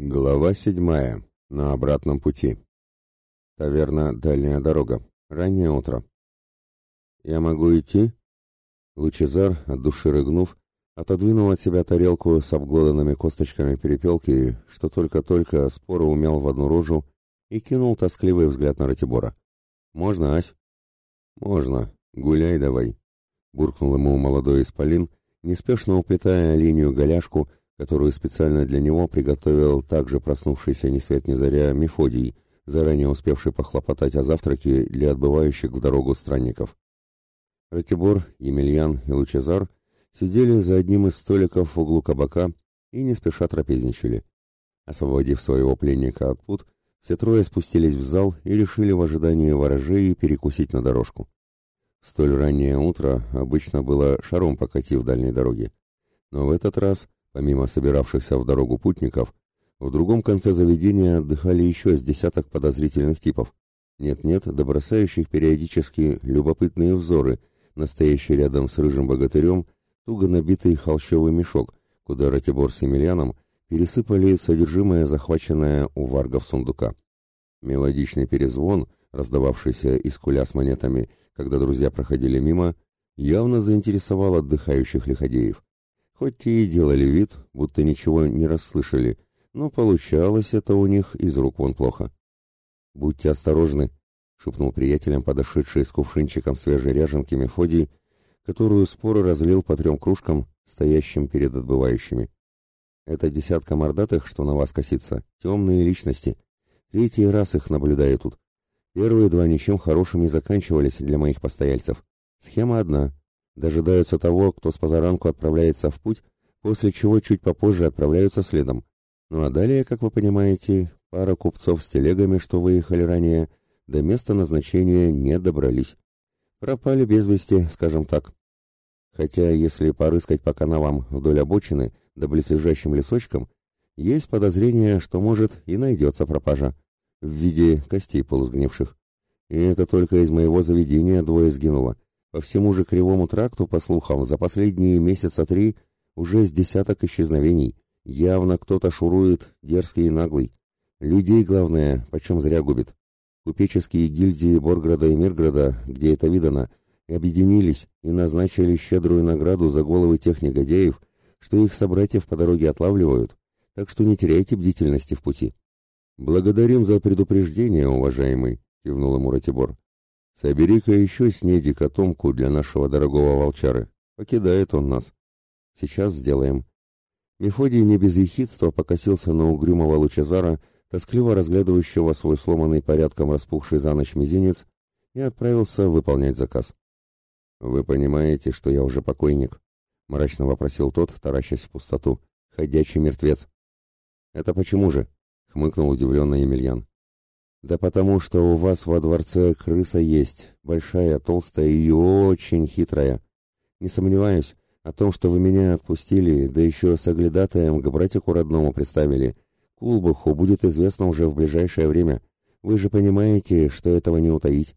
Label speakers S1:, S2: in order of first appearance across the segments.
S1: Глава седьмая. На обратном пути. Таверна «Дальняя дорога». Раннее утро. «Я могу идти?» Лучезар, от души рыгнув, отодвинул от себя тарелку с обглоданными косточками перепелки, что только-только споро умел в одну рожу, и кинул тоскливый взгляд на Ратибора. «Можно, Ась?» «Можно. Гуляй давай», — буркнул ему молодой исполин, неспешно уплетая линию голяшку, которую специально для него приготовил также проснувшийся ни свет ни заря Мефодий, заранее успевший похлопотать о завтраке для отбывающих в дорогу странников. Ратибор, Емельян и Лучезар сидели за одним из столиков в углу кабака и не спеша трапезничали. Освободив своего пленника от пут, все трое спустились в зал и решили в ожидании ворожей перекусить на дорожку. Столь раннее утро обычно было шаром покати в дальней дороге. Но в этот раз Помимо собиравшихся в дорогу путников, в другом конце заведения отдыхали еще с десяток подозрительных типов. Нет-нет, добросающих периодически любопытные взоры, настоящий рядом с рыжим богатырем, туго набитый холщовый мешок, куда Ратибор с Емельяном пересыпали содержимое, захваченное у варгов сундука. Мелодичный перезвон, раздававшийся из куля с монетами, когда друзья проходили мимо, явно заинтересовал отдыхающих лиходеев. Хоть те и делали вид, будто ничего не расслышали, но получалось это у них из рук вон плохо. «Будьте осторожны», — шепнул приятелям подошедший с кувшинчиком свежей ряженки Мефодий, которую споро разлил по трем кружкам, стоящим перед отбывающими. «Это десятка мордатых, что на вас косится, темные личности. Третий раз их наблюдаю тут. Первые два ничем хорошим не заканчивались для моих постояльцев. Схема одна дожидаются того, кто с позаранку отправляется в путь, после чего чуть попозже отправляются следом. Ну а далее, как вы понимаете, пара купцов с телегами, что выехали ранее, до места назначения не добрались. Пропали без вести, скажем так. Хотя, если порыскать по канавам вдоль обочины, да близлежащим лесочкам, есть подозрение, что, может, и найдется пропажа в виде костей полусгнивших. И это только из моего заведения двое сгинуло. По всему же Кривому тракту, по слухам, за последние месяца три уже с десяток исчезновений. Явно кто-то шурует, дерзкий и наглый. Людей, главное, почем зря губит. Купеческие гильдии Борграда и Мирграда, где это видано, объединились и назначили щедрую награду за головы тех негодяев, что их собратьев по дороге отлавливают, так что не теряйте бдительности в пути. «Благодарим за предупреждение, уважаемый», — кивнул ему Ратибор. Собери-ка еще снеди котомку для нашего дорогого волчары. Покидает он нас. Сейчас сделаем. Мефодий не без ехидства покосился на угрюмого Лучезара, тоскливо разглядывающего свой сломанный порядком распухший за ночь мизинец, и отправился выполнять заказ. «Вы понимаете, что я уже покойник?» — мрачно вопросил тот, таращась в пустоту. «Ходячий мертвец». «Это почему же?» — хмыкнул удивленный Емельян. Да потому что у вас во дворце крыса есть, большая, толстая и очень хитрая. Не сомневаюсь о том, что вы меня отпустили, да еще с оглядатаем к братику родному представили. Кулбаху будет известно уже в ближайшее время. Вы же понимаете, что этого не утаить.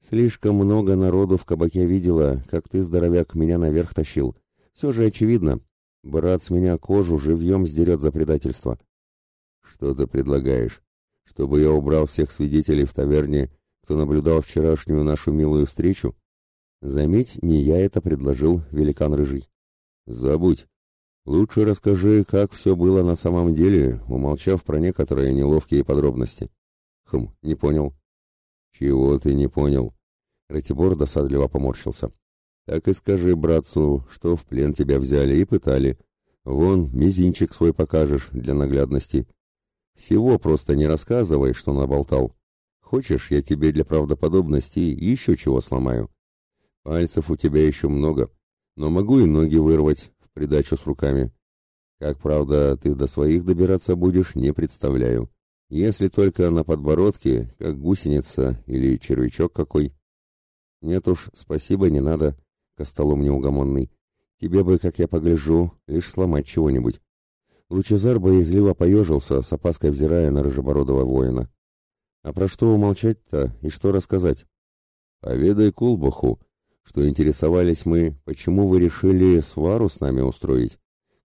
S1: Слишком много народу в кабаке видела, как ты, здоровяк, меня наверх тащил. Все же очевидно. Брат с меня кожу живьем сдерет за предательство. Что ты предлагаешь? Чтобы я убрал всех свидетелей в таверне, кто наблюдал вчерашнюю нашу милую встречу? Заметь, не я это предложил, великан рыжий. Забудь. Лучше расскажи, как все было на самом деле, умолчав про некоторые неловкие подробности. Хм, не понял. Чего ты не понял? Ратибор досадливо поморщился. Так и скажи братцу, что в плен тебя взяли и пытали. Вон, мизинчик свой покажешь для наглядности. Всего просто не рассказывай, что наболтал. Хочешь, я тебе для правдоподобности еще чего сломаю? Пальцев у тебя еще много, но могу и ноги вырвать в придачу с руками. Как, правда, ты до своих добираться будешь, не представляю. Если только на подбородке, как гусеница или червячок какой. Нет уж, спасибо, не надо, костолом неугомонный. Тебе бы, как я погляжу, лишь сломать чего-нибудь. Лучезар боязливо поежился, с опаской взирая на рыжебородого воина. «А про что умолчать-то и что рассказать?» «Поведай Кулбаху, что интересовались мы, почему вы решили свару с нами устроить.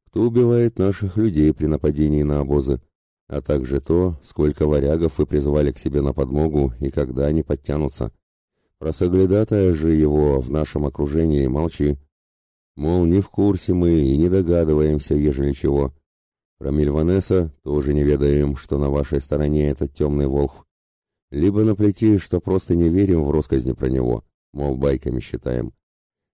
S1: Кто убивает наших людей при нападении на обозы? а также то, сколько варягов вы призвали к себе на подмогу и когда они подтянутся. Про соглядатая же его в нашем окружении молчи. Мол, не в курсе мы и не догадываемся, ежели чего. Про Мильванеса тоже не ведаем, что на вашей стороне этот темный волх. Либо наплети, что просто не верим в россказни про него, мол, байками считаем.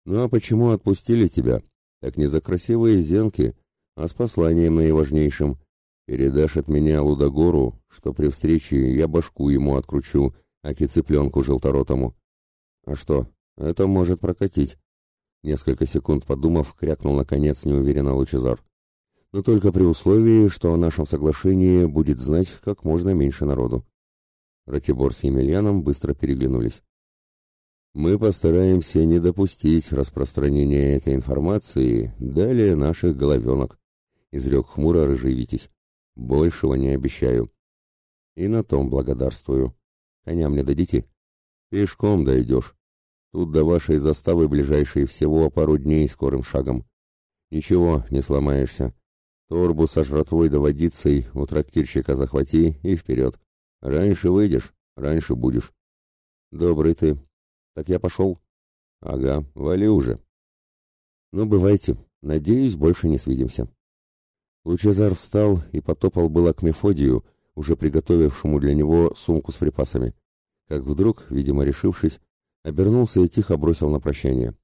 S1: Ну а почему отпустили тебя? Так не за красивые зенки, а с посланием наиважнейшим. Передашь от меня Лудогору, что при встрече я башку ему откручу, аки цыпленку желторотому. А что, это может прокатить. Несколько секунд подумав, крякнул наконец неуверенно Лучезар. Но только при условии, что о нашем соглашении будет знать как можно меньше народу. Ратибор с Емельяном быстро переглянулись. Мы постараемся не допустить распространения этой информации далее наших головенок, изрек хмуро рыжий Витязь. Большего не обещаю. И на том благодарствую. Коня мне дадите? Пешком дойдешь. Тут до вашей заставы ближайшие всего пару дней скорым шагом. Ничего, не сломаешься. Торбу со жратвой да водицей у трактирщика захвати и вперед. Раньше выйдешь, раньше будешь. Добрый ты. Так я пошел. Ага, вали уже. Ну, бывайте. Надеюсь, больше не свидимся. Лучезар встал и потопал было к Мефодию, уже приготовившему для него сумку с припасами. Как вдруг, видимо решившись, обернулся и тихо бросил на прощание.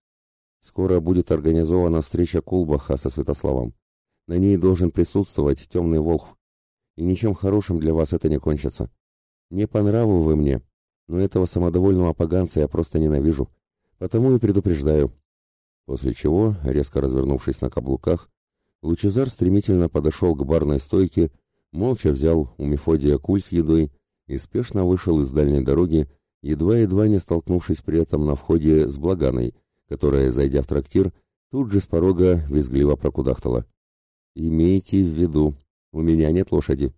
S1: «Скоро будет организована встреча Кулбаха со Святославом. На ней должен присутствовать темный волх. И ничем хорошим для вас это не кончится. Не по нраву вы мне, но этого самодовольного поганца я просто ненавижу. Потому и предупреждаю». После чего, резко развернувшись на каблуках, Лучезар стремительно подошел к барной стойке, молча взял у Мефодия куль с едой и спешно вышел из дальней дороги, едва-едва не столкнувшись при этом на входе с Благаной, которая, зайдя в трактир, тут же с порога визгливо прокудахтала. «Имейте в виду, у меня нет лошади».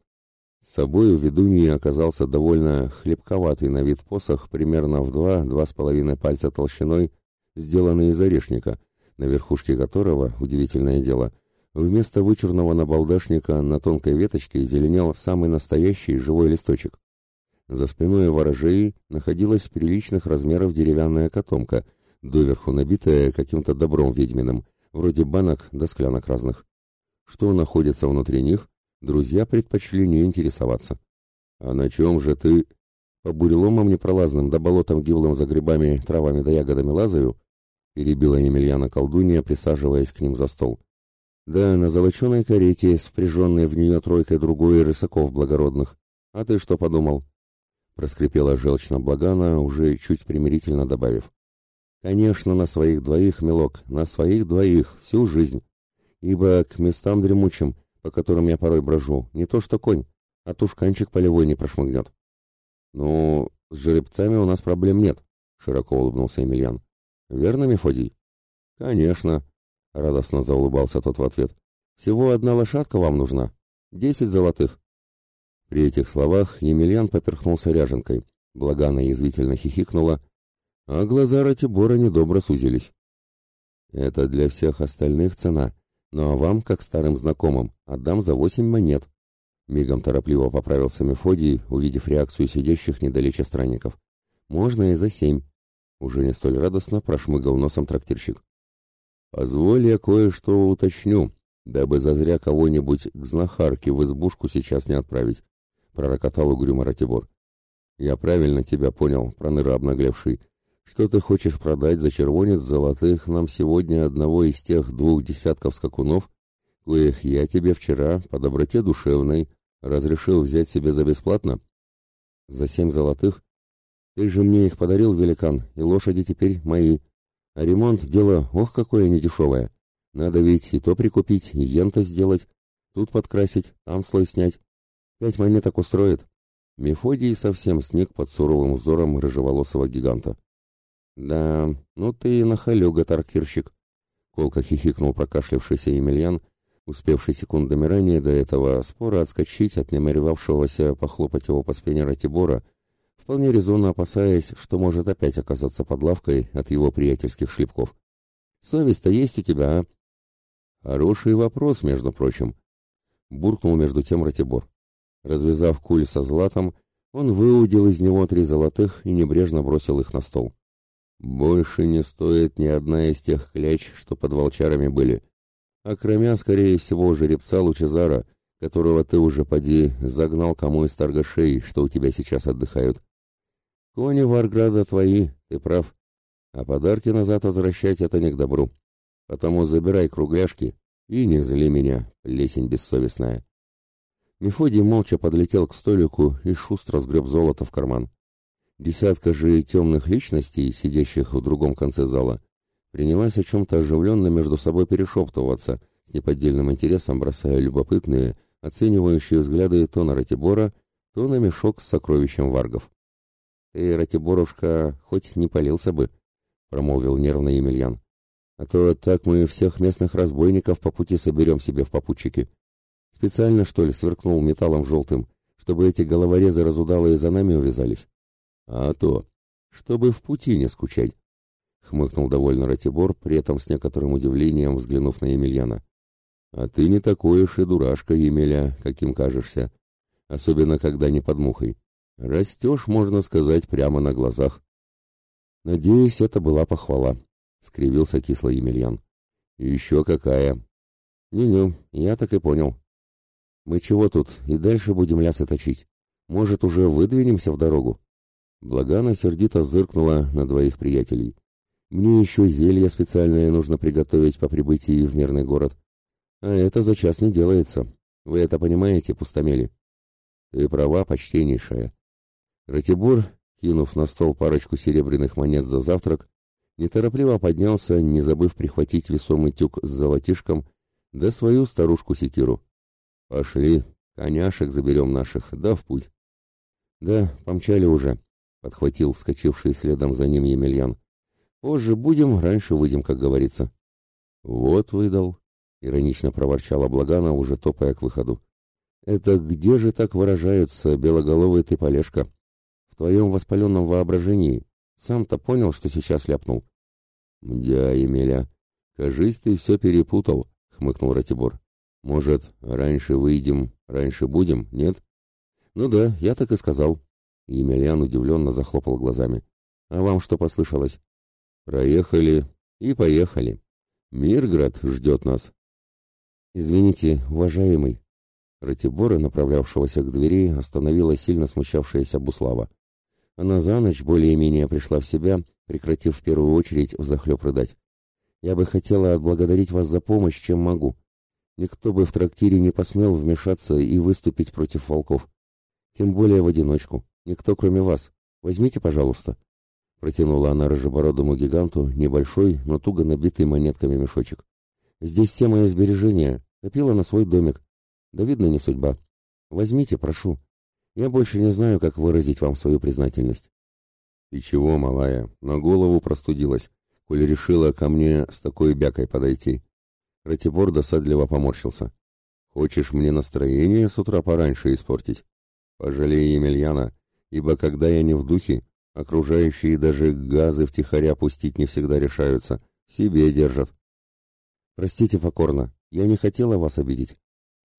S1: С собой у ведуньи оказался довольно хлебковатый на вид посох, примерно в два-два с половиной пальца толщиной, сделанный из орешника, на верхушке которого, удивительное дело, — Вместо вычурного набалдашника на тонкой веточке зеленел самый настоящий живой листочек. За спиной ворожей находилась приличных размеров деревянная котомка, доверху набитая каким-то добром ведьминым, вроде банок да склянок разных. Что находится внутри них, друзья предпочли не интересоваться. «А на чем же ты...» «По буреломам непролазным да болотам гиблым за грибами, травами да ягодами лазаю», перебила Емельяна колдунья, присаживаясь к ним за стол. Да, на золоченой карете, впряженной в нее тройкой другой рысаков благородных. А ты что подумал? Проскрипела желчно Благана, уже чуть примирительно добавив. Конечно, на своих двоих, милок, на своих двоих, всю жизнь. Ибо к местам дремучим, по которым я порой брожу, не то что конь, а тушканчик полевой не прошмыгнет. Ну, с жеребцами у нас проблем нет, широко улыбнулся Емельян. Верно, Мефодий? Конечно, Радостно заулыбался тот в ответ. «Всего одна лошадка вам нужна. Десять золотых». При этих словах Емельян поперхнулся ряженкой. Благана язвительно хихикнула, а глаза Ратибора недобро сузились. «Это для всех остальных цена, ну а вам, как старым знакомым, отдам за восемь монет». Мигом торопливо поправился Мефодий, увидев реакцию сидящих недалече странников. «Можно и за семь». Уже не столь радостно прошмыгал носом трактирщик. «Позволь я кое-что уточню, дабы зазря кого-нибудь к знахарке в избушку сейчас не отправить», — пророкотал угрюмо Ратибор. «Я правильно тебя понял, проныра обнаглевший. Что ты хочешь продать за червонец золотых нам сегодня одного из тех двух десятков скакунов, коих я тебе вчера, по доброте душевной, разрешил взять себе за бесплатно?» «За семь золотых? Ты же мне их подарил, великан, и лошади теперь мои», а ремонт — дело, ох, какое недешевое. Надо ведь и то прикупить, и ента сделать, тут подкрасить, там слой снять. Пять монеток устроит. Мефодий совсем сник под суровым взором рыжеволосого гиганта. «Да, ну ты нахалюга, таркирщик!» Колко хихикнул прокашлявшийся Емельян, успевший секундами ранее до этого спора отскочить от намеревавшегося похлопать его по спине Ратибора, вполне резонно опасаясь, что может опять оказаться под лавкой от его приятельских шлепков. «Совесть-то есть у тебя, а?» «Хороший вопрос, между прочим», — буркнул между тем Ратибор. Развязав куль со златом, он выудил из него три золотых и небрежно бросил их на стол. «Больше не стоит ни одна из тех кляч, что под волчарами были. А кроме, скорее всего, жеребца Лучезара, которого ты уже, поди, загнал кому из торгашей, что у тебя сейчас отдыхают. Кони Варграда твои, ты прав. А подарки назад возвращать это не к добру. Потому забирай кругляшки и не зли меня, лесень бессовестная». Мефодий молча подлетел к столику и шустро сгреб золото в карман. Десятка же темных личностей, сидящих в другом конце зала, принялась о чем-то оживленно между собой перешептываться, с неподдельным интересом бросая любопытные, оценивающие взгляды то на Ратибора, то на мешок с сокровищем варгов. «Ты, Ратиборушка, хоть не полился бы», — промолвил нервно Емельян. «А то так мы всех местных разбойников по пути соберем себе в попутчики. Специально, что ли, сверкнул металлом желтым, чтобы эти головорезы разудалые за нами увязались? А то, чтобы в пути не скучать. Хмыкнул довольно Ратибор, при этом с некоторым удивлением взглянув на Емельяна. А ты не такой уж и дурашка, Емеля, каким кажешься. Особенно, когда не под мухой. Растешь, можно сказать, прямо на глазах. Надеюсь, это была похвала, — скривился кислый Емельян. Еще какая. Не-не, я так и понял. Мы чего тут и дальше будем лясы точить? Может, уже выдвинемся в дорогу?» Благана сердито зыркнула на двоих приятелей. «Мне еще зелье специальное нужно приготовить по прибытии в мирный город. А это за час не делается. Вы это понимаете, пустомели?» «Ты права, почтеннейшая». Ратибор, кинув на стол парочку серебряных монет за завтрак, неторопливо поднялся, не забыв прихватить весомый тюк с золотишком, да свою старушку-секиру. Пошли, коняшек заберем наших, да в путь. Да, помчали уже, подхватил вскочивший следом за ним Емельян. Позже будем, раньше выйдем, как говорится. Вот выдал, иронично проворчала Благана, уже топая к выходу. Это где же так выражаются, белоголовый ты полежка? В твоем воспаленном воображении. Сам-то понял, что сейчас ляпнул. Мдя, Емеля, кажись, ты все перепутал, хмыкнул Ратибор. Может, раньше выйдем, раньше будем, нет? Ну да, я так и сказал. Емельян удивленно захлопал глазами. А вам что послышалось? Проехали и поехали. Мирград ждет нас. Извините, уважаемый. Ратибора, направлявшегося к двери, остановила сильно смущавшаяся Буслава. Она за ночь более-менее пришла в себя, прекратив в первую очередь взахлеб рыдать. «Я бы хотела отблагодарить вас за помощь, чем могу. Никто бы в трактире не посмел вмешаться и выступить против волков. Тем более в одиночку. Никто, кроме вас. Возьмите, пожалуйста. Протянула она рыжебородому гиганту небольшой, но туго набитый монетками мешочек. Здесь все мои сбережения. Копила на свой домик. Да видно, не судьба. Возьмите, прошу. Я больше не знаю, как выразить вам свою признательность. И чего, малая, на голову простудилась, коли решила ко мне с такой бякой подойти. Ратибор досадливо поморщился. «Хочешь мне настроение с утра пораньше испортить? Пожалей Емельяна, ибо когда я не в духе, окружающие даже газы втихаря пустить не всегда решаются, себе держат». «Простите покорно, я не хотела вас обидеть».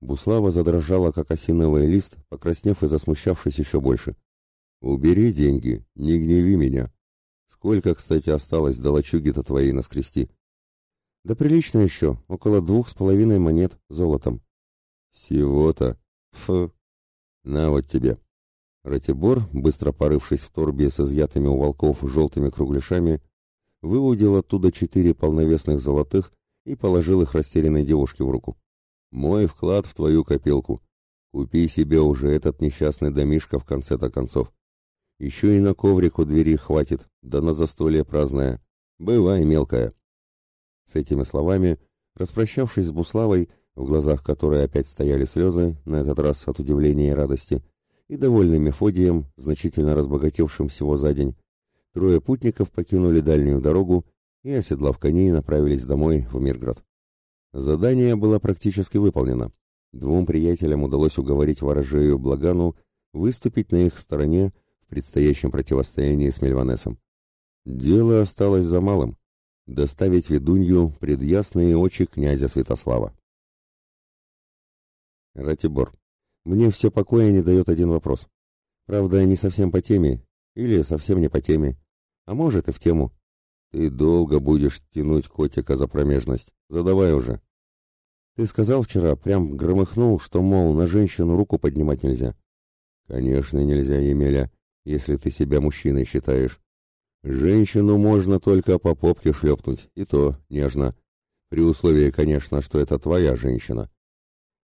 S1: Буслава задрожала, как осиновый лист, покраснев и засмущавшись еще больше. «Убери деньги, не гневи меня. Сколько, кстати, осталось до лачуги-то твоей наскрести?» Да прилично еще, около двух с половиной монет золотом. Всего-то. Ф. На вот тебе. Ратибор, быстро порывшись в торбе с изъятыми у волков желтыми кругляшами, выудил оттуда четыре полновесных золотых и положил их растерянной девушке в руку. «Мой вклад в твою копилку. Купи себе уже этот несчастный домишко в конце-то концов. Еще и на коврик у двери хватит, да на застолье праздное. Бывай, мелкая». С этими словами, распрощавшись с Буславой, в глазах которой опять стояли слезы, на этот раз от удивления и радости, и довольным Мефодием, значительно разбогатевшим всего за день, трое путников покинули дальнюю дорогу и, оседлав коней, направились домой в Мирград. Задание было практически выполнено. Двум приятелям удалось уговорить ворожею Благану выступить на их стороне в предстоящем противостоянии с Мельванесом. Дело осталось за малым доставить ведунью пред ясные очи князя Святослава. Ратибор. Мне все покоя не дает один вопрос. Правда, не совсем по теме, или совсем не по теме, а может и в тему. Ты долго будешь тянуть котика за промежность. Задавай уже. Ты сказал вчера, прям громыхнул, что, мол, на женщину руку поднимать нельзя. Конечно, нельзя, Емеля, если ты себя мужчиной считаешь. Женщину можно только по попке шлепнуть, и то нежно. При условии, конечно, что это твоя женщина.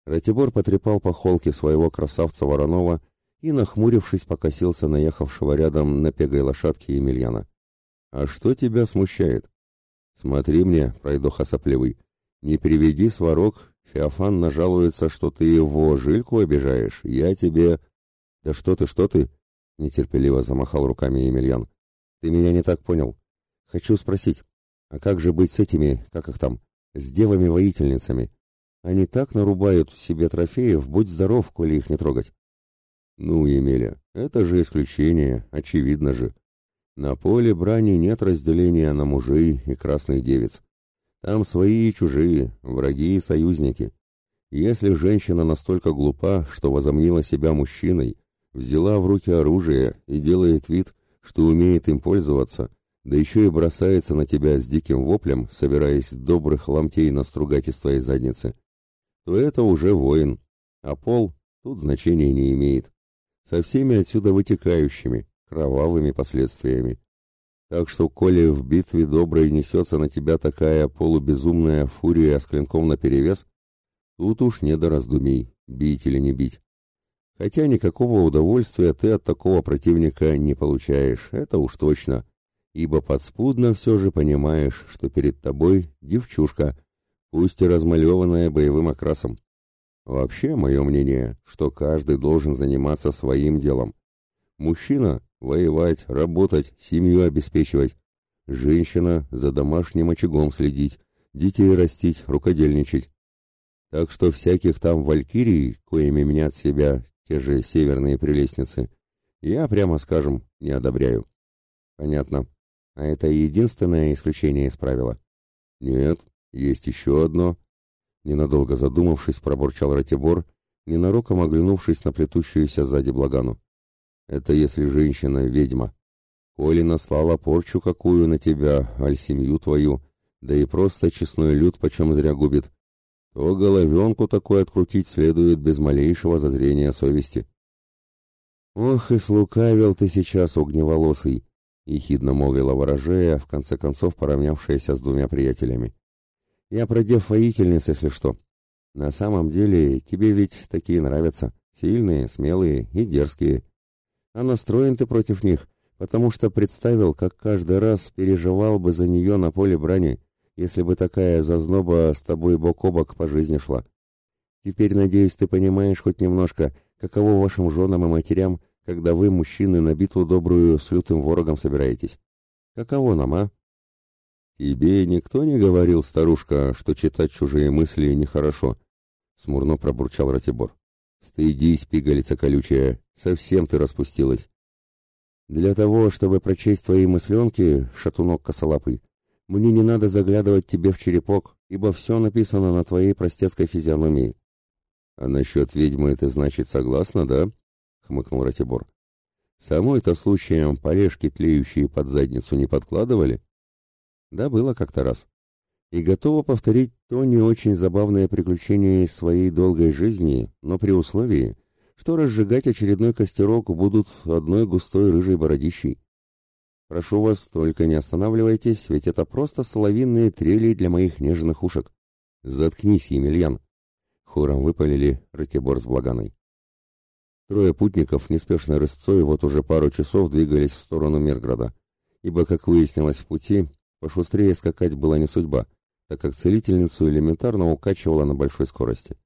S1: Ратибор потрепал по холке своего красавца Воронова и, нахмурившись, покосился наехавшего рядом на пегой лошадке Емельяна. «А что тебя смущает?» «Смотри мне, пройдоха сопливый, не приведи сварок, Феофан нажалуется, что ты его жильку обижаешь, я тебе...» «Да что ты, что ты?» — нетерпеливо замахал руками Емельян. «Ты меня не так понял. Хочу спросить, а как же быть с этими, как их там, с девами-воительницами? Они так нарубают себе трофеев, будь здоров, коли их не трогать». «Ну, Емеля, это же исключение, очевидно же. На поле брани нет разделения на мужей и красных девиц. Там свои и чужие, враги и союзники. Если женщина настолько глупа, что возомнила себя мужчиной, взяла в руки оружие и делает вид, что умеет им пользоваться, да еще и бросается на тебя с диким воплем, собираясь добрых ломтей настругать из твоей задницы, то это уже воин, а пол тут значения не имеет. Со всеми отсюда вытекающими, кровавыми последствиями. Так что, коли в битве доброй несется на тебя такая полубезумная фурия с клинком наперевес, тут уж не до раздумий, бить или не бить. Хотя никакого удовольствия ты от такого противника не получаешь, это уж точно, ибо подспудно все же понимаешь, что перед тобой девчушка, пусть и размалеванная боевым окрасом. Вообще, мое мнение, что каждый должен заниматься своим делом. Мужчина – воевать, работать, семью обеспечивать. Женщина – за домашним очагом следить, детей растить, рукодельничать. Так что всяких там валькирий, коими мнят себя те же северные прелестницы, я, прямо скажем, не одобряю. Понятно. А это единственное исключение из правила? Нет, есть еще одно. Ненадолго задумавшись, пробурчал Ратибор, ненароком оглянувшись на плетущуюся сзади Благану. Это если женщина ведьма. Коли наслала порчу какую на тебя, аль семью твою, да и просто честной люд почем зря губит, то головенку такой открутить следует без малейшего зазрения совести. «Ох, и слукавил ты сейчас, огневолосый!» — ехидно молвила ворожея, в конце концов поравнявшаяся с двумя приятелями. «Я про дев воительниц, если что. На самом деле, тебе ведь такие нравятся. Сильные, смелые и дерзкие. А настроен ты против них, потому что представил, как каждый раз переживал бы за нее на поле брани, если бы такая зазноба с тобой бок о бок по жизни шла. Теперь, надеюсь, ты понимаешь хоть немножко, каково вашим женам и матерям, когда вы, мужчины, на битву добрую с лютым ворогом собираетесь. Каково нам, а? Тебе никто не говорил, старушка, что читать чужие мысли нехорошо? Смурно пробурчал Ратибор. Стыдись, пигалица колючая, совсем ты распустилась. Для того, чтобы прочесть твои мысленки, шатунок косолапый, мне не надо заглядывать тебе в черепок, ибо все написано на твоей простецкой физиономии. А насчет ведьмы ты, значит, согласна, да? хмыкнул Ратибор. Самой-то случаем полежки тлеющие под задницу не подкладывали? Да, было как-то раз. И готова повторить то не очень забавное приключение из своей долгой жизни, но при условии, что разжигать очередной костерок будут одной густой рыжей бородищей. Прошу вас, только не останавливайтесь, ведь это просто соловинные трели для моих нежных ушек. Заткнись, Емельян. Хором выпалили Ратибор с Благаной. Трое путников неспешной рысцой вот уже пару часов двигались в сторону Мирграда, ибо, как выяснилось в пути, пошустрее скакать была не судьба, так как целительницу элементарно укачивала на большой скорости.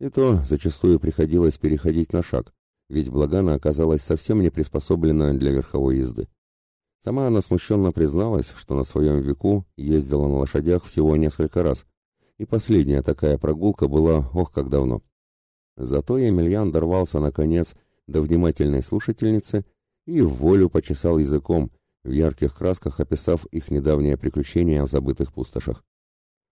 S1: И то зачастую приходилось переходить на шаг, ведь Благана оказалась совсем не приспособлена для верховой езды. Сама она смущенно призналась, что на своем веку ездила на лошадях всего несколько раз, и последняя такая прогулка была ох как давно. Зато Емельян дорвался, наконец, до внимательной слушательницы и в волю почесал языком, в ярких красках описав их недавнее приключение в забытых пустошах.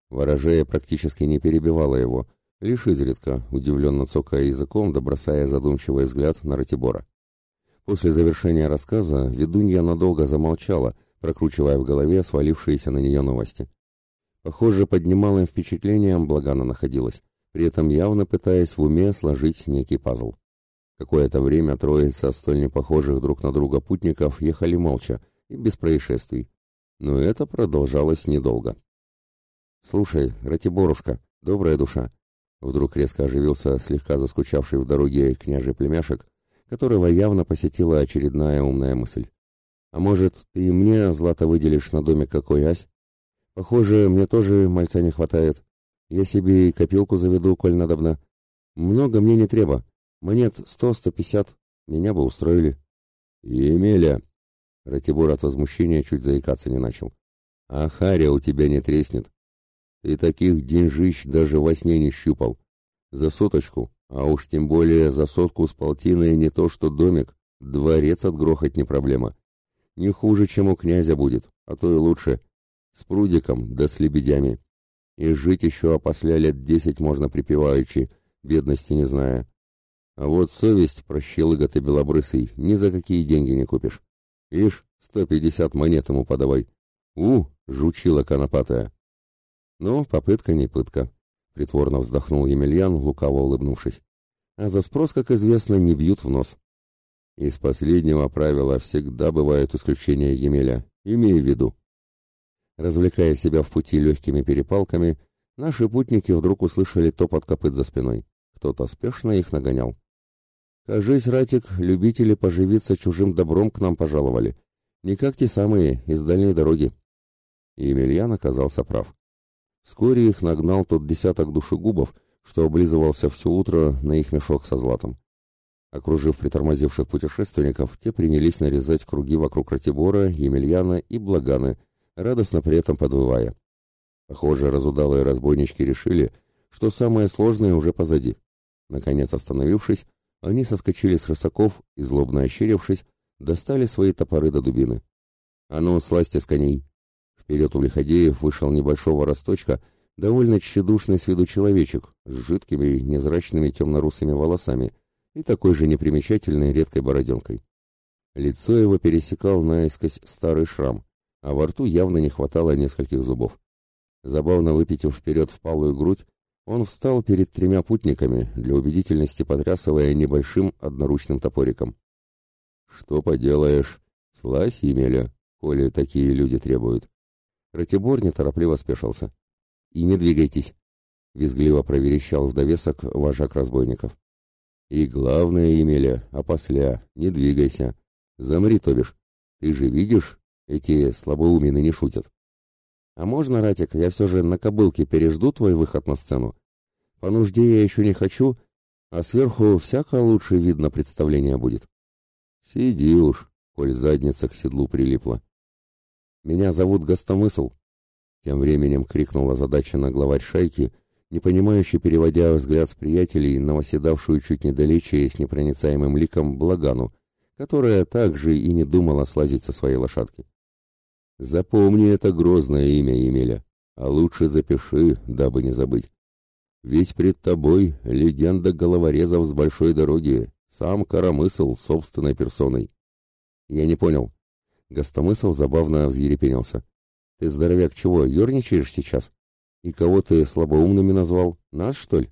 S1: Ворожея практически не перебивала его, лишь изредка, удивленно цокая языком, добросая задумчивый взгляд на Ратибора. После завершения рассказа ведунья надолго замолчала, прокручивая в голове свалившиеся на нее новости. Похоже, под немалым впечатлением Благана находилась, при этом явно пытаясь в уме сложить некий пазл. Какое-то время троица столь непохожих друг на друга путников ехали молча и без происшествий. Но это продолжалось недолго. «Слушай, Ратиборушка, добрая душа!» Вдруг резко оживился слегка заскучавший в дороге княжий племяшек, которого явно посетила очередная умная мысль. «А может, ты и мне злато выделишь на доме какой ась? Похоже, мне тоже мальца не хватает. Я себе и копилку заведу, коль надобно. Много мне не треба, Монет сто-сто пятьдесят. Меня бы устроили. Емеля. Ратибор от возмущения чуть заикаться не начал. А харя у тебя не треснет. Ты таких деньжищ даже во сне не щупал. За соточку, а уж тем более за сотку с полтиной не то что домик, дворец отгрохать не проблема. Не хуже, чем у князя будет, а то и лучше. С прудиком да с лебедями. И жить еще опосля лет десять можно припеваючи, бедности не зная. А вот совесть, прощелыга ты белобрысый, ни за какие деньги не купишь. Ишь, сто пятьдесят монет ему подавай. У, жучила конопатая. Ну, попытка не пытка, притворно вздохнул Емельян, лукаво улыбнувшись. А за спрос, как известно, не бьют в нос. Из последнего правила всегда бывают исключения Емеля, имей в виду. Развлекая себя в пути легкими перепалками, наши путники вдруг услышали топот копыт за спиной. Кто-то спешно их нагонял. Кажись, Ратик, любители поживиться чужим добром к нам пожаловали. Не как те самые, из дальней дороги. Емельян оказался прав. Вскоре их нагнал тот десяток душегубов, что облизывался все утро на их мешок со златом. Окружив притормозивших путешественников, те принялись нарезать круги вокруг Ратибора, Емельяна и Благаны, радостно при этом подвывая. Похоже, разудалые разбойнички решили, что самое сложное уже позади. Наконец остановившись, они соскочили с рысаков и, злобно ощерившись, достали свои топоры до дубины. «А ну, слазьте с коней!» Вперед у лиходеев вышел небольшого росточка, довольно тщедушный с виду человечек, с жидкими, незрачными темно-русыми волосами и такой же непримечательной редкой бороденкой. Лицо его пересекал наискось старый шрам, а во рту явно не хватало нескольких зубов. Забавно выпитив вперед впалую грудь, он встал перед тремя путниками, для убедительности потрясывая небольшим одноручным топориком. «Что поделаешь? Слазь, Емеля, коли такие люди требуют». Ратибор неторопливо спешился. «И не двигайтесь», — визгливо проверещал в довесок вожак разбойников. «И главное, Емеля, опосля, не двигайся. Замри, то бишь. Ты же видишь, эти слабоумины не шутят». А можно, Ратик, я все же на кобылке пережду твой выход на сцену? По нужде я еще не хочу, а сверху всяко лучше видно представление будет. Сиди уж, коль задница к седлу прилипла. Меня зовут Гостомысл. Тем временем крикнула задача на главарь шайки, непонимающе переводя взгляд с приятелей на восседавшую чуть недалече с непроницаемым ликом Благану, которая также и не думала слазить со своей лошадки. Запомни это грозное имя Емеля, а лучше запиши, дабы не забыть. Ведь пред тобой легенда головорезов с большой дороги, сам Коромысл собственной персоной. Я не понял. Гостомысл забавно взъерепенился. Ты, здоровяк, чего, ерничаешь сейчас? И кого ты слабоумными назвал? Нас, что ли?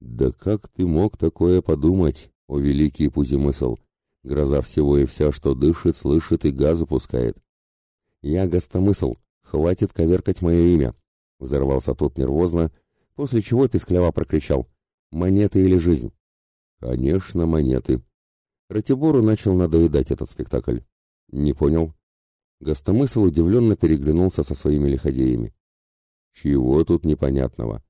S1: Да как ты мог такое подумать, о великий пузимысл? Гроза всего и вся, что дышит, слышит и газы пускает. «Я гостомысл. Хватит коверкать мое имя!» Взорвался тот нервозно, после чего пискляво прокричал. «Монеты или жизнь?» «Конечно, монеты!» Ратибору начал надоедать этот спектакль. «Не понял». Гостомысл удивленно переглянулся со своими лиходеями. «Чего тут непонятного?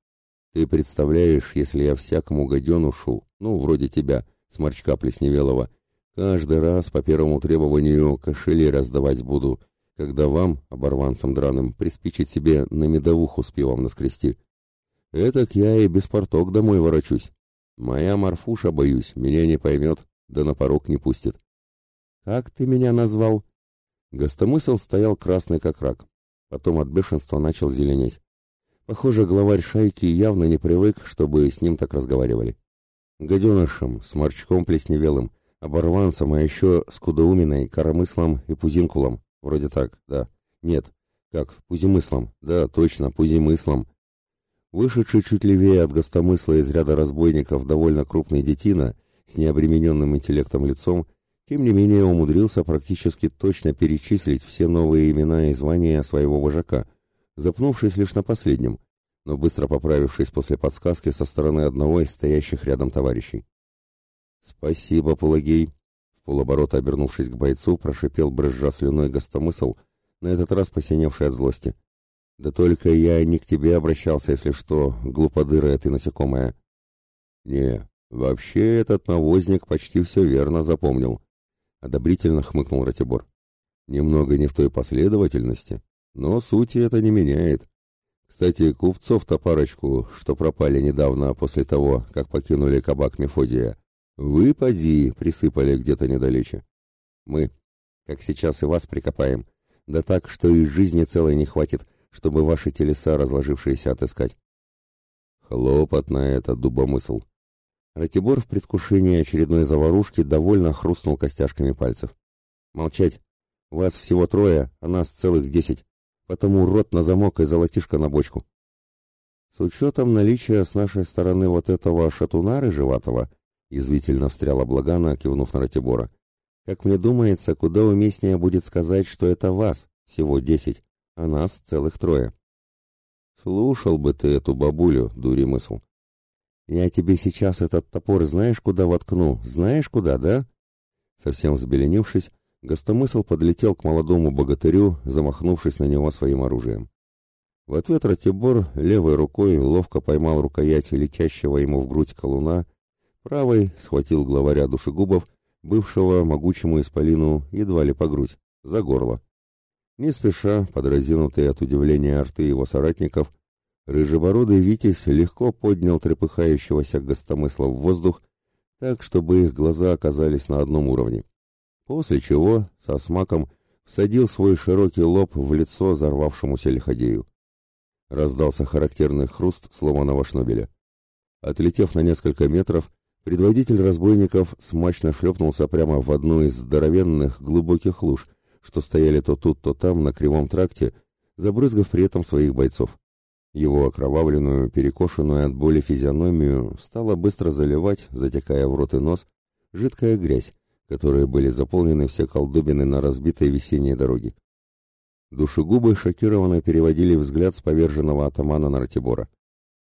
S1: Ты представляешь, если я всякому гаденушу, ну, вроде тебя, сморчка плесневелого, каждый раз по первому требованию кошели раздавать буду, когда вам, оборванцам драным, приспичит себе на медовуху с пивом наскрести. Этак я и без порток домой ворочусь. Моя Марфуша, боюсь, меня не поймет, да на порог не пустит. Как ты меня назвал? Гостомысл стоял красный как рак. Потом от бешенства начал зеленеть. Похоже, главарь шайки явно не привык, чтобы с ним так разговаривали. Гаденышем, сморчком плесневелым, оборванцем, а еще с кудоуминой, коромыслом и пузинкулом. Вроде так, да. Нет, как, пузимыслом. Да, точно, пузимыслом. Вышедший чуть левее от гостомысла из ряда разбойников довольно крупный детина с необремененным интеллектом лицом, тем не менее умудрился практически точно перечислить все новые имена и звания своего вожака, запнувшись лишь на последнем, но быстро поправившись после подсказки со стороны одного из стоящих рядом товарищей. «Спасибо, Пулагей!» В полоборота обернувшись к бойцу, прошипел брызжа слюной гостомысл, на этот раз посиневший от злости. «Да только я не к тебе обращался, если что, глуподырая ты насекомая». «Не, вообще этот навозник почти все верно запомнил», — одобрительно хмыкнул Ратибор. «Немного не в той последовательности, но сути это не меняет. Кстати, купцов-то парочку, что пропали недавно после того, как покинули кабак Мефодия, вы, поди, присыпали где-то недалече. Мы, как сейчас и вас прикопаем, да так, что и жизни целой не хватит, чтобы ваши телеса, разложившиеся, отыскать. Хлопотно это дубомысл. Ратибор в предвкушении очередной заварушки довольно хрустнул костяшками пальцев. Молчать. Вас всего трое, а нас целых десять. Потому рот на замок и золотишко на бочку. С учетом наличия с нашей стороны вот этого шатуна рыжеватого, Язвительно встряла Благана, кивнув на Ратибора. Как мне думается, куда уместнее будет сказать, что это вас, всего десять, а нас целых трое. Слушал бы ты эту бабулю, дури мысл. Я тебе сейчас этот топор знаешь куда воткну, знаешь куда, да? Совсем взбеленившись, гостомысл подлетел к молодому богатырю, замахнувшись на него своим оружием. В ответ Ратибор левой рукой ловко поймал рукоять летящего ему в грудь колуна Правой схватил главаря душегубов, бывшего могучему исполину едва ли по грудь, за горло. Не спеша, подразинутые от удивления арты его соратников, рыжебородый Витязь легко поднял трепыхающегося гостомысла в воздух, так, чтобы их глаза оказались на одном уровне. После чего, со смаком, всадил свой широкий лоб в лицо взорвавшемуся лиходею. Раздался характерный хруст сломанного шнобеля. Отлетев на несколько метров, Предводитель разбойников смачно шлепнулся прямо в одну из здоровенных глубоких луж, что стояли то тут, то там на кривом тракте, забрызгав при этом своих бойцов. Его окровавленную, перекошенную от боли физиономию стала быстро заливать, затекая в рот и нос, жидкая грязь, которой были заполнены все колдобины на разбитой весенней дороге. Душегубы шокированно переводили взгляд с поверженного атамана на Ратибора.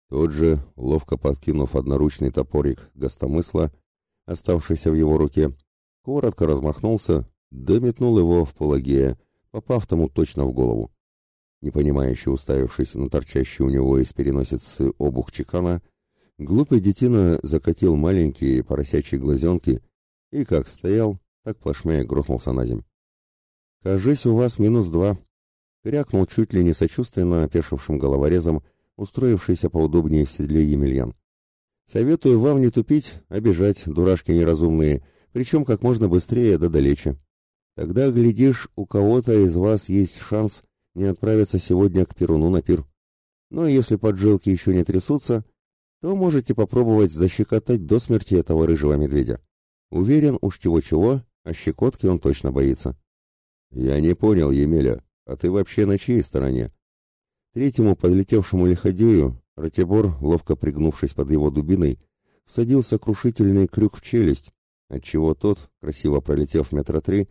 S1: Тот же, ловко подкинув одноручный топорик гостомысла, оставшийся в его руке, коротко размахнулся, да метнул его в Пелагея, попав тому точно в голову. Непонимающе уставившись на торчащий у него из переносицы обух чекана, глупый детина закатил маленькие поросячьи глазенки и как стоял, так плашмя грохнулся на земь. «Кажись, у вас минус два», — крякнул чуть ли не сочувственно опешившим головорезом устроившийся поудобнее в седле Емельян. «Советую вам не тупить, а бежать, дурашки неразумные, причем как можно быстрее да далече. Тогда, глядишь, у кого-то из вас есть шанс не отправиться сегодня к Перуну на пир. Но если поджилки еще не трясутся, то можете попробовать защекотать до смерти этого рыжего медведя. Уверен, уж чего-чего, а щекотки он точно боится». «Я не понял, Емеля, а ты вообще на чьей стороне?» Третьему подлетевшему лиходею Ратибор, ловко пригнувшись под его дубиной, всадил сокрушительный крюк в челюсть, отчего тот, красиво пролетев метра три,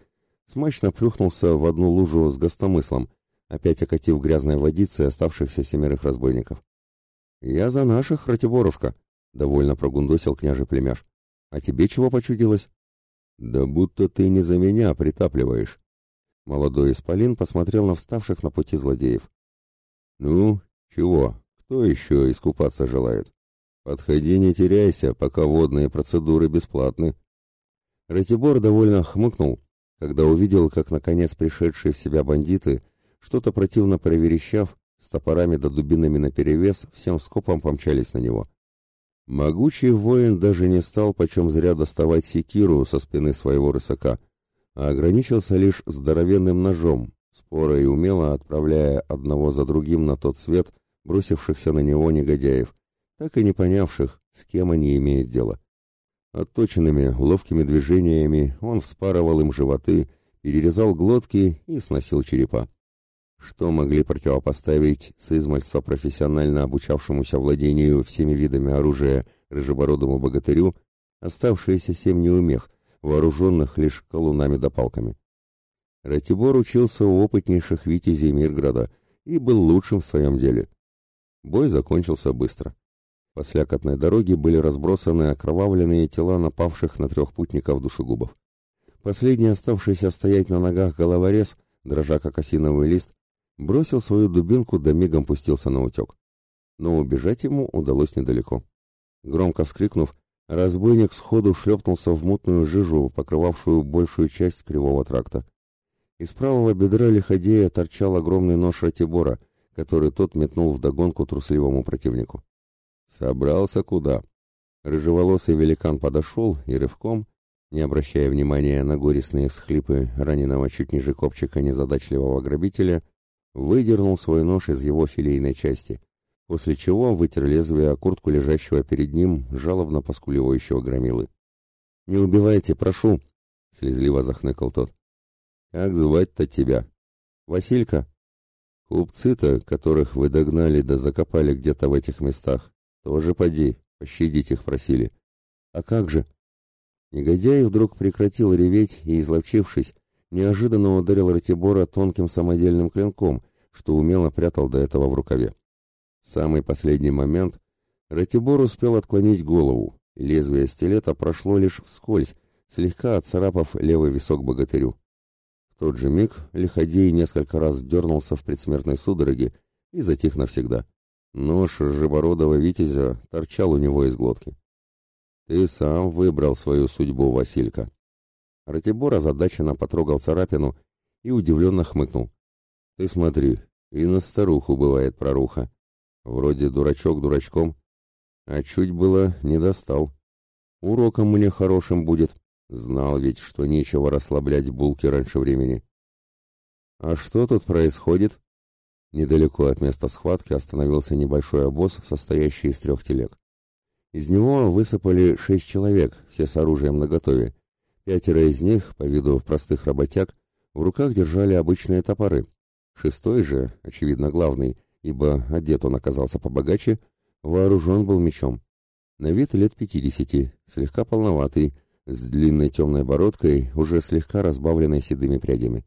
S1: смачно плюхнулся в одну лужу с гостомыслом, опять окатив грязной водицей оставшихся семерых разбойников. «Я за наших, Ратиборушка!» — довольно прогундосил княжий племяш. «А тебе чего почудилось?» «Да будто ты не за меня притапливаешь!» Молодой исполин посмотрел на вставших на пути злодеев. «Ну, чего? Кто еще искупаться желает? Подходи, не теряйся, пока водные процедуры бесплатны». Ратибор довольно хмыкнул, когда увидел, как наконец пришедшие в себя бандиты, что-то противно проверещав, с топорами да дубинами наперевес, всем скопом помчались на него. Могучий воин даже не стал почем зря доставать секиру со спины своего рысака, а ограничился лишь здоровенным ножом, споро и умело отправляя одного за другим на тот свет бросившихся на него негодяев, так и не понявших, с кем они имеют дело. Отточенными, ловкими движениями он вспарывал им животы, перерезал глотки и сносил черепа. Что могли противопоставить с измальства профессионально обучавшемуся владению всеми видами оружия рыжебородому богатырю, оставшиеся семь неумех, вооруженных лишь колунами да палками? Ратибор учился у опытнейших витязей Мирграда и был лучшим в своем деле. Бой закончился быстро. По слякотной дороге были разбросаны окровавленные тела напавших на трех путников душегубов. Последний, оставшийся стоять на ногах головорез, дрожа как осиновый лист, бросил свою дубинку да мигом пустился на утек. Но убежать ему удалось недалеко. Громко вскрикнув, разбойник сходу шлепнулся в мутную жижу, покрывавшую большую часть кривого тракта. Из правого бедра лиходея торчал огромный нож Ратибора, который тот метнул вдогонку трусливому противнику. Собрался куда? Рыжеволосый великан подошел и рывком, не обращая внимания на горестные всхлипы раненого чуть ниже копчика незадачливого грабителя, выдернул свой нож из его филейной части, после чего вытер лезвие о куртку лежащего перед ним жалобно поскуливающего громилы. «Не убивайте, прошу!» — слезливо захныкал тот. Как звать-то тебя? Василька? Купцы-то, которых вы догнали да закопали где-то в этих местах, тоже поди, пощадить их просили. А как же? Негодяй вдруг прекратил реветь и, изловчившись, неожиданно ударил Ратибора тонким самодельным клинком, что умело прятал до этого в рукаве. В самый последний момент Ратибор успел отклонить голову, и лезвие стилета прошло лишь вскользь, слегка отцарапав левый висок богатырю тот же миг Лиходей несколько раз дернулся в предсмертной судороге и затих навсегда. Нож ржебородого витязя торчал у него из глотки. «Ты сам выбрал свою судьбу, Василька». Ратибор озадаченно потрогал царапину и удивленно хмыкнул. «Ты смотри, и на старуху бывает проруха. Вроде дурачок дурачком, а чуть было не достал. Уроком мне хорошим будет, Знал ведь, что нечего расслаблять булки раньше времени. А что тут происходит? Недалеко от места схватки остановился небольшой обоз, состоящий из трех телег. Из него высыпали шесть человек, все с оружием наготове. Пятеро из них, по виду простых работяг, в руках держали обычные топоры. Шестой же, очевидно главный, ибо одет он оказался побогаче, вооружен был мечом. На вид лет пятидесяти, слегка полноватый, с длинной темной бородкой, уже слегка разбавленной седыми прядями.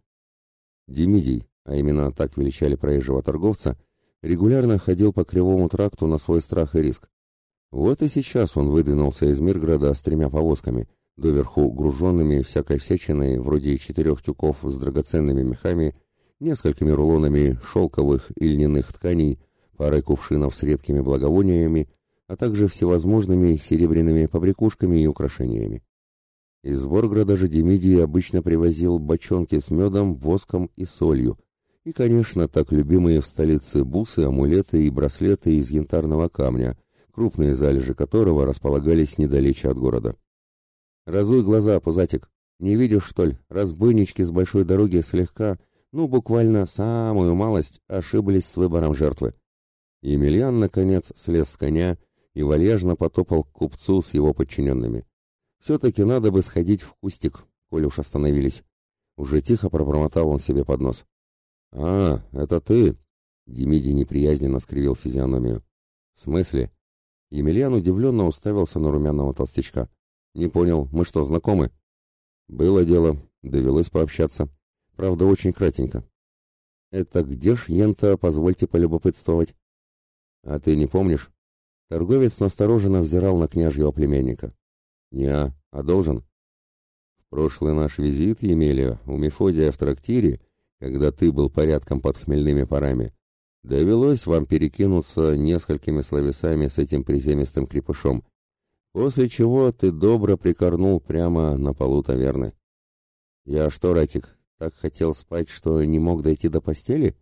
S1: Демидий, а именно так величали проезжего торговца, регулярно ходил по кривому тракту на свой страх и риск. Вот и сейчас он выдвинулся из Мирграда с тремя повозками, доверху груженными всякой всячиной, вроде четырех тюков с драгоценными мехами, несколькими рулонами шелковых и льняных тканей, парой кувшинов с редкими благовониями, а также всевозможными серебряными побрякушками и украшениями. Из Борграда же Демидий обычно привозил бочонки с медом, воском и солью. И, конечно, так любимые в столице бусы, амулеты и браслеты из янтарного камня, крупные залежи которого располагались недалече от города. «Разуй глаза, пузатик! Не видишь, что ли? Разбойнички с большой дороги слегка, ну, буквально самую малость, ошиблись с выбором жертвы». Емельян, наконец, слез с коня и вальяжно потопал к купцу с его подчиненными. Все-таки надо бы сходить в кустик, коль уж остановились. Уже тихо пробормотал он себе под нос. «А, это ты?» Демидий неприязненно скривил физиономию. «В смысле?» Емельян удивленно уставился на румяного толстячка. «Не понял, мы что, знакомы?» «Было дело, довелось пообщаться. Правда, очень кратенько». «Это где ж, Ента, позвольте полюбопытствовать?» «А ты не помнишь?» Торговец настороженно взирал на княжьего племянника. «Не, а должен?» «В прошлый наш визит, Емелия, у Мефодия в трактире, когда ты был порядком под хмельными парами, довелось вам перекинуться несколькими словесами с этим приземистым крепышом, после чего ты добро прикорнул прямо на полу таверны. Я что, Ратик, так хотел спать, что не мог дойти до постели?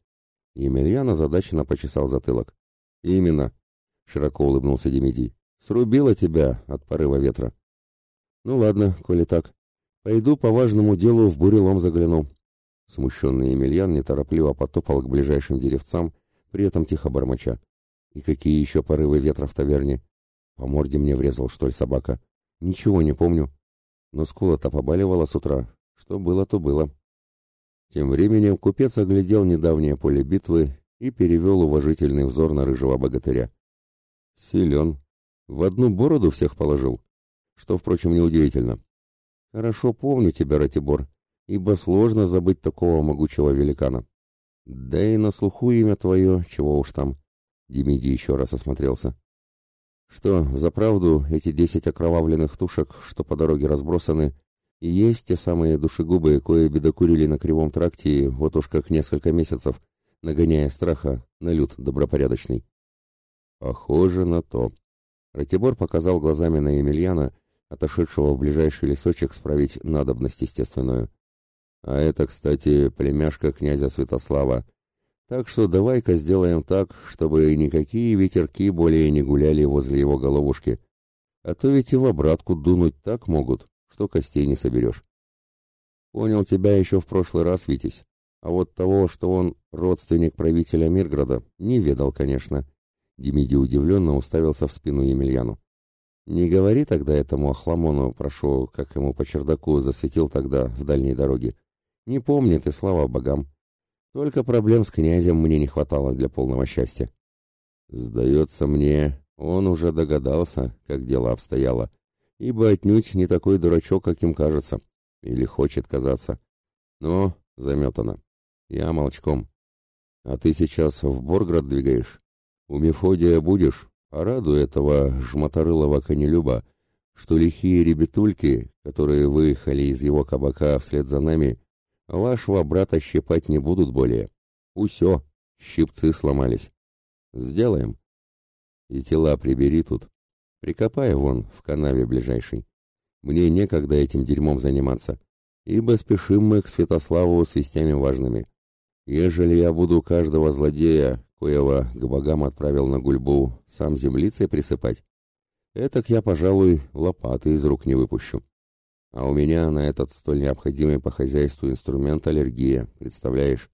S1: Емельян озадаченно почесал затылок. Именно, широко улыбнулся Демидий. Срубило тебя от порыва ветра. Ну ладно, коли так. Пойду по важному делу в бурелом загляну. Смущенный Емельян неторопливо потопал к ближайшим деревцам, при этом тихо бормоча. И какие еще порывы ветра в таверне? По морде мне врезал, что ли, собака? Ничего не помню. Но скула-то побаливала с утра. Что было, то было. Тем временем купец оглядел недавнее поле битвы и перевел уважительный взор на рыжего богатыря. Силен. В одну бороду всех положил. Что, впрочем, неудивительно. Хорошо помню тебя, Ратибор, ибо сложно забыть такого могучего великана. Да и на слуху имя твое, чего уж там. Демидий еще раз осмотрелся. Что, за правду эти десять окровавленных тушек, что по дороге разбросаны, и есть те самые душегубы, кое бедокурили на кривом тракте вот уж как несколько месяцев, нагоняя страха на люд добропорядочный. Похоже на то. Ратибор показал глазами на Емельяна, отошедшего в ближайший лесочек справить надобность естественную. А это, кстати, племяшка князя Святослава, так что давай-ка сделаем так, чтобы никакие ветерки более не гуляли возле его головушки. А то ведь в обратку дунуть так могут, что костей не соберешь. Понял тебя еще в прошлый раз, Витязь. А вот того, что он родственник правителя Мирграда, не ведал, конечно. Демиди удивленно уставился в спину Емельяну. Не говори тогда этому Ахламону, прошу, как ему по чердаку засветил тогда в дальней дороге. Не помнит и слава богам. Только проблем с князем мне не хватало для полного счастья. Сдается мне, он уже догадался, как дело обстояло, ибо отнюдь не такой дурачок, каким кажется, или хочет казаться. Но заметано. Я молчком. А ты сейчас в Борград двигаешь? У Мефодия будешь? Порадуй этого жмоторылого конелюба, что лихие ребятульки, которые выехали из его кабака вслед за нами, Вашего брата щипать не будут более. Усё, щипцы сломались. Сделаем. И тела прибери тут. Прикопай вон, в канаве ближайшей. Мне некогда этим дерьмом заниматься, ибо спешим мы к Святославу с вестями важными. Ежели я буду каждого злодея, коего к богам отправил на гульбу, сам землицей присыпать, этак я, пожалуй, лопаты из рук не выпущу. А у меня на этот столь необходимый по хозяйству инструмент аллергия, представляешь?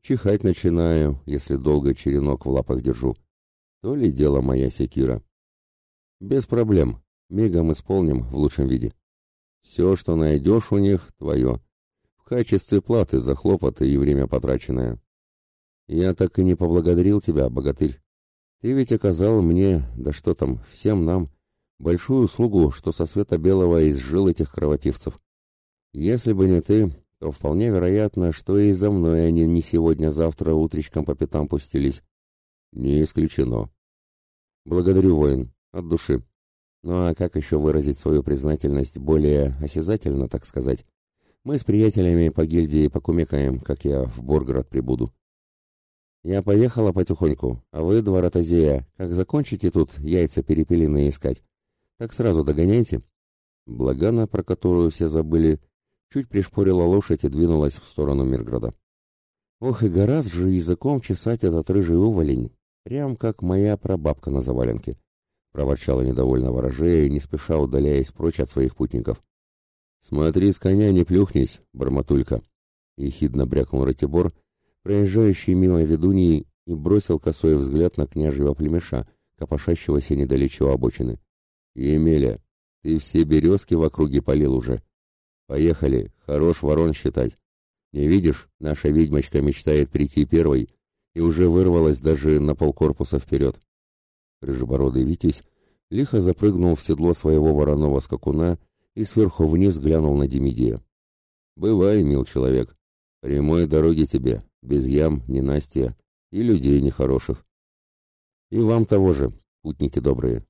S1: Чихать начинаю, если долго черенок в лапах держу. То ли дело моя секира. Без проблем. Мигом исполним в лучшем виде. Все, что найдешь у них, твое. В качестве платы за хлопоты и время потраченное. Я так и не поблагодарил тебя, богатырь. Ты ведь оказал мне, да что там, всем нам, большую услугу, что со света белого изжил этих кровопивцев. Если бы не ты, то вполне вероятно, что и за мной они не сегодня-завтра утречком по пятам пустились. Не исключено. Благодарю, воин, от души. Ну а как еще выразить свою признательность более осязательно, так сказать? Мы с приятелями по гильдии покумекаем, как я в Борград прибуду. Я поехала потихоньку, а вы, два ротозея, как закончите тут яйца перепелиные искать, так сразу догоняйте. Благана, про которую все забыли, чуть пришпорила лошадь и двинулась в сторону Мирграда. Ох и гораздо же языком чесать этот рыжий уволень, прям как моя прабабка на заваленке, проворчала недовольно ворожея, не спеша удаляясь прочь от своих путников. Смотри, с коня не плюхнись, бормотулька, ехидно брякнул Ратибор, проезжающий мимо ведуньи, и бросил косой взгляд на княжьего племеша, копошащегося недалече обочины. «Емеля, ты все березки в округе полил уже. Поехали, хорош ворон считать. Не видишь, наша ведьмочка мечтает прийти первой и уже вырвалась даже на полкорпуса вперед». Рыжебородый Витязь лихо запрыгнул в седло своего вороного скакуна и сверху вниз глянул на Демидия. «Бывай, мил человек. Прямой дороги тебе, без ям, ненастья и людей нехороших. И вам того же, путники добрые.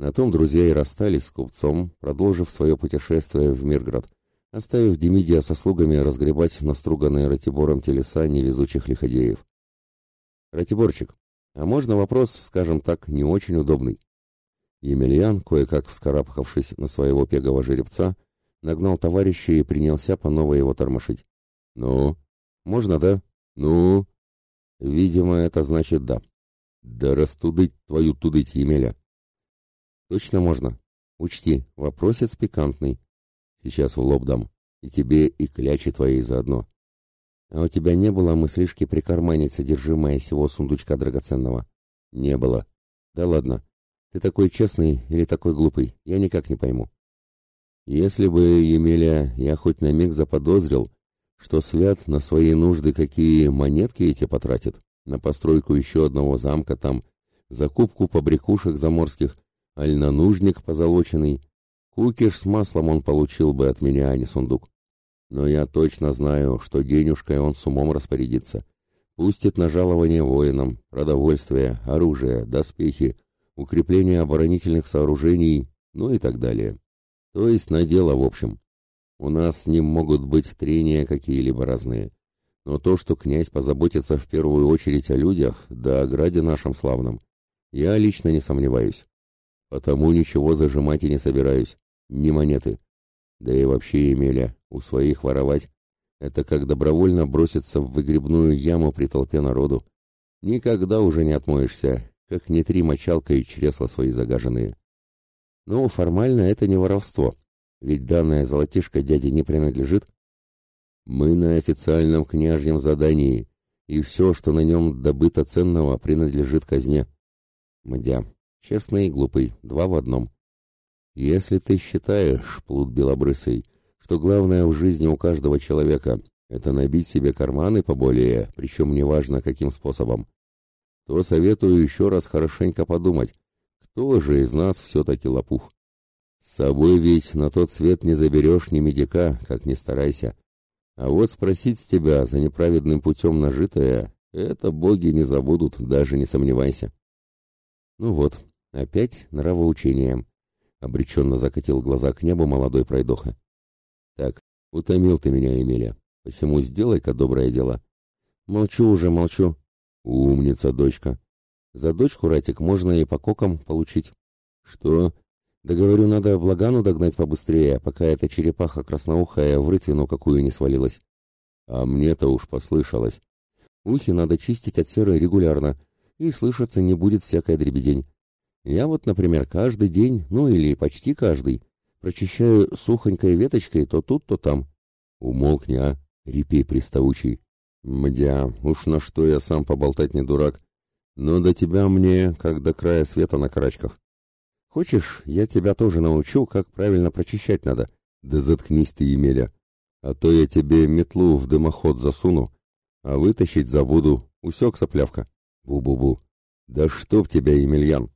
S1: На том друзья и расстались с купцом, продолжив свое путешествие в Мирград, оставив Демидия со слугами разгребать наструганные Ратибором телеса невезучих лиходеев. «Ратиборчик, а можно вопрос, скажем так, не очень удобный?» Емельян, кое-как вскарабкавшись на своего пегого жеребца, нагнал товарища и принялся по новой его тормошить. «Ну? Можно, да? Ну?» «Видимо, это значит да». «Да растудыть твою тудыть, Емеля!» Точно можно. Учти, вопросец пикантный. Сейчас в лоб дам. И тебе, и клячи твоей заодно. А у тебя не было мыслишки прикарманить содержимое сего сундучка драгоценного? Не было. Да ладно. Ты такой честный или такой глупый, я никак не пойму. Если бы, Емеля, я хоть на миг заподозрил, что Свят на свои нужды какие монетки эти потратит, на постройку еще одного замка там, закупку побрякушек заморских, аль на нужник позолоченный, кукиш с маслом он получил бы от меня, а не сундук. Но я точно знаю, что денежкой он с умом распорядится. Пустит на жалование воинам, продовольствие, оружие, доспехи, укрепление оборонительных сооружений, ну и так далее. То есть на дело в общем. У нас с ним могут быть трения какие-либо разные. Но то, что князь позаботится в первую очередь о людях, да о граде нашем славном, я лично не сомневаюсь. Потому ничего зажимать и не собираюсь. Ни монеты. Да и вообще, Емеля, у своих воровать — это как добровольно броситься в выгребную яму при толпе народу. Никогда уже не отмоешься, как не три мочалка и чресла свои загаженные. Но формально это не воровство, ведь данная золотишко дяде не принадлежит. Мы на официальном княжьем задании, и все, что на нем добыто ценного, принадлежит казне. Мдя, честный и глупый, два в одном. Если ты считаешь, плут белобрысый, что главное в жизни у каждого человека — это набить себе карманы поболее, причем неважно каким способом, то советую еще раз хорошенько подумать, кто же из нас все-таки лопух. С собой ведь на тот свет не заберешь ни медика, как ни старайся. А вот спросить с тебя за неправедным путем нажитое, это боги не забудут, даже не сомневайся. Ну вот, опять нравоучение. Обреченно закатил глаза к небу молодой пройдоха. Так, утомил ты меня, Емеля. Посему сделай-ка доброе дело. Молчу уже, молчу. Умница, дочка. За дочку, Ратик, можно и по кокам получить. Что? Да говорю, надо Благану догнать побыстрее, пока эта черепаха красноухая в рытвину какую не свалилась. А мне-то уж послышалось. Ухи надо чистить от серы регулярно, и слышаться не будет всякая дребедень. Я вот, например, каждый день, ну или почти каждый, прочищаю сухонькой веточкой то тут, то там. Умолкни, а, репей приставучий. Мдя, уж на что я сам поболтать не дурак, но до тебя мне, как до края света на карачках. Хочешь, я тебя тоже научу, как правильно прочищать надо? Да заткнись ты, Емеля, а то я тебе метлу в дымоход засуну, а вытащить забуду, усек соплявка. Бу-бу-бу. Да чтоб тебя, Емельян!